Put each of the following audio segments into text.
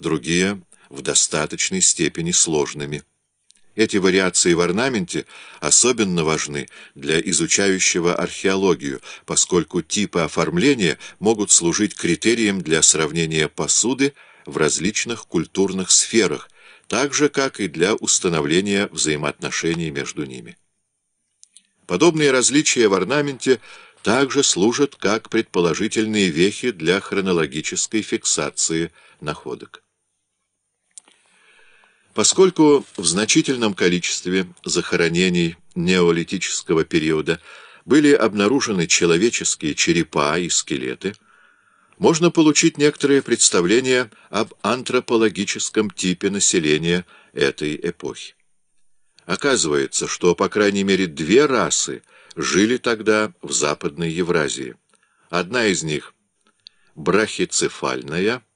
другие в достаточной степени сложными. Эти вариации в орнаменте особенно важны для изучающего археологию, поскольку типы оформления могут служить критерием для сравнения посуды в различных культурных сферах, так же, как и для установления взаимоотношений между ними. Подобные различия в орнаменте также служат как предположительные вехи для хронологической фиксации находок. Поскольку в значительном количестве захоронений неолитического периода были обнаружены человеческие черепа и скелеты, можно получить некоторое представление об антропологическом типе населения этой эпохи. Оказывается, что по крайней мере две расы жили тогда в Западной Евразии. Одна из них – брахицефальная –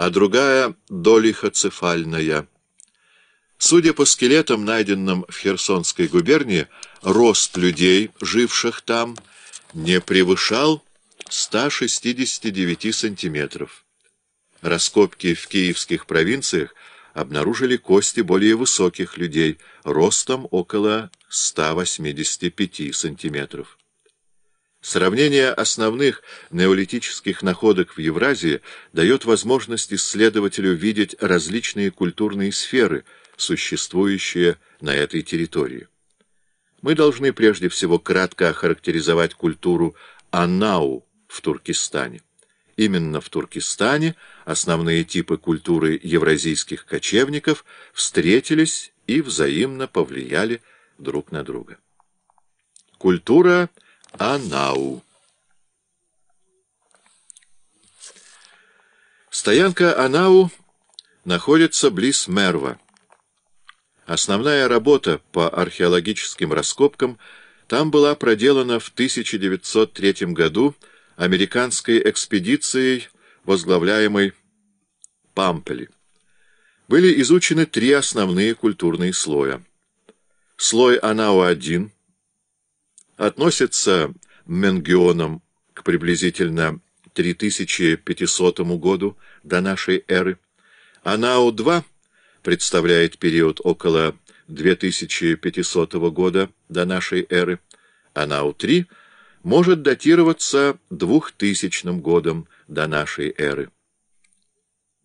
а другая долихоцефальная. Судя по скелетам, найденным в Херсонской губернии, рост людей, живших там, не превышал 169 сантиметров. Раскопки в киевских провинциях обнаружили кости более высоких людей, ростом около 185 сантиметров. Сравнение основных неолитических находок в Евразии дает возможность исследователю видеть различные культурные сферы, существующие на этой территории. Мы должны прежде всего кратко охарактеризовать культуру Анау в Туркестане. Именно в Туркестане основные типы культуры евразийских кочевников встретились и взаимно повлияли друг на друга. Культура – Анау. Стоянка Анау находится близ Мерва. Основная работа по археологическим раскопкам там была проделана в 1903 году американской экспедицией, возглавляемой Пампели. Были изучены три основные культурные слоя. Слой Анау-1 – относится Менгионом к приблизительно 3500 году до нашей эры. Анау-2 представляет период около 2500 года до нашей эры. Анау-3 может датироваться 2000 годом до нашей эры.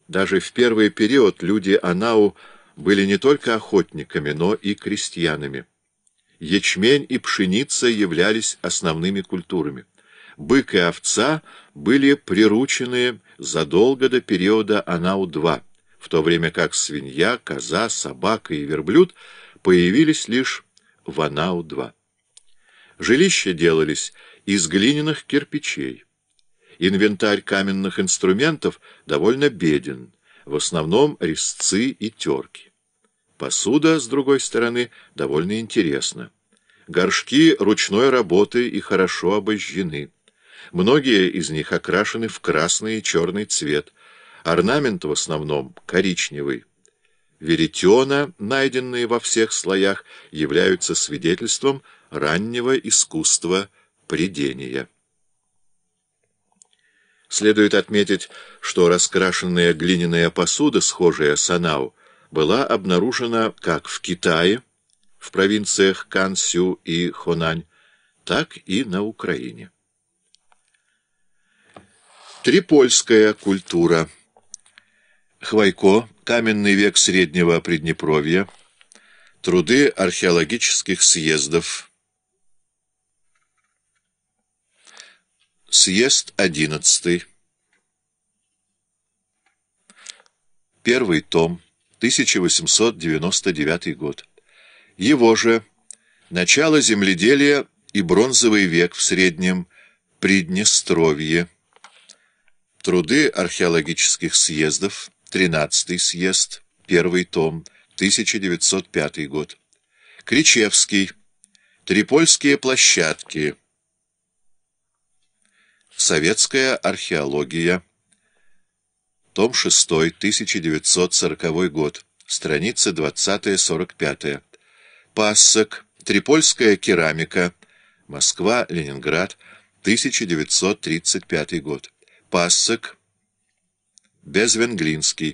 Даже в первый период люди Анау были не только охотниками, но и крестьянами. Ячмень и пшеница являлись основными культурами. Бык и овца были приручены задолго до периода Анау-2, в то время как свинья, коза, собака и верблюд появились лишь в Анау-2. Жилища делались из глиняных кирпичей. Инвентарь каменных инструментов довольно беден, в основном резцы и терки. Посуда, с другой стороны, довольно интересна. Горшки ручной работы и хорошо обожжены. Многие из них окрашены в красный и черный цвет. Орнамент в основном коричневый. Веретена, найденные во всех слоях, являются свидетельством раннего искусства придения. Следует отметить, что раскрашенная глиняная посуда, схожая с анау, была обнаружена как в Китае, в провинциях Кансю и Хонань, так и на Украине. Трипольская культура. Хвайко, каменный век Среднего Приднепровья, труды археологических съездов, съезд одиннадцатый, первый том, 1899 год. Его же «Начало земледелия и бронзовый век в Среднем Приднестровье», труды археологических съездов, 13 съезд, первый том, 1905 год. Кричевский, Трипольские площадки, Советская археология, том 6, 1940 год, страница 20-45. Пассок, Трипольская керамика, Москва, Ленинград, 1935 год. Пассок, Безвенглинский,